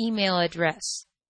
email address.